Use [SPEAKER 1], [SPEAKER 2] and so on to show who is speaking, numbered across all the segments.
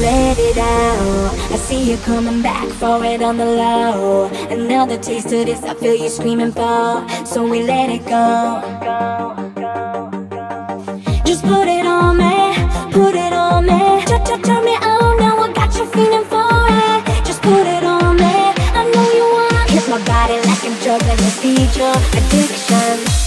[SPEAKER 1] Let it out see you coming back for it on the low. Another taste of this, I feel you screaming for. So we let it go. Just put it on me, put it on me. Turn me on, now I got you feeling for it. Just put it on me, I know you wanna hit my body like I'm juggling a feed your addiction.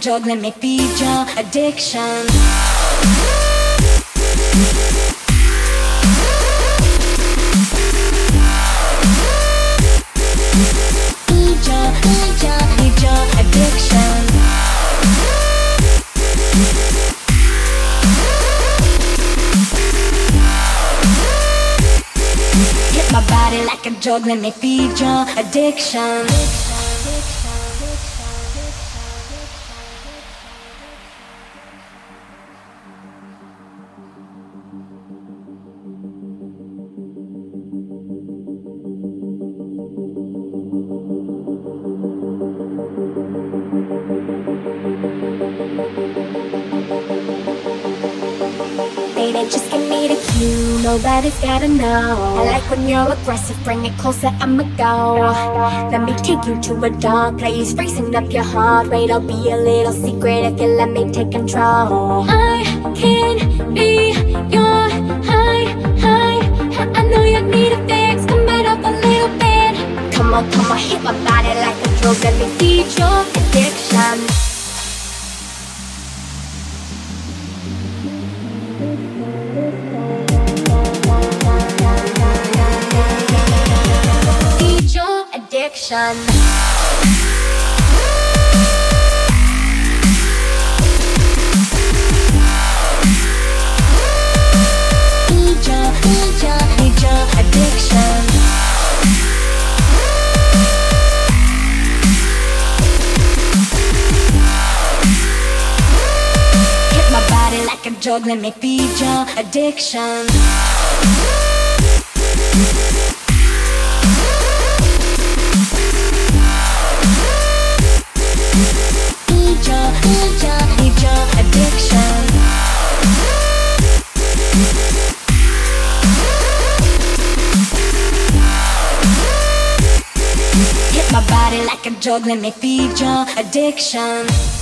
[SPEAKER 1] Drug, let me feed your addiction. Addiction. Hit my body like a drug, let me feed your addiction. Nobody's gotta know. I like when you're aggressive, bring it closer, I'ma go. Let me take you to a dark place, freezing up your heart rate. I'll be a little secret if you let me take control. I can be your high, high. I know you need a fix, come right up a little bit. Come on, come on, hit my body like a drug, let me feed your a drug, let me feed your addiction. Body like a drug, let me feed your addiction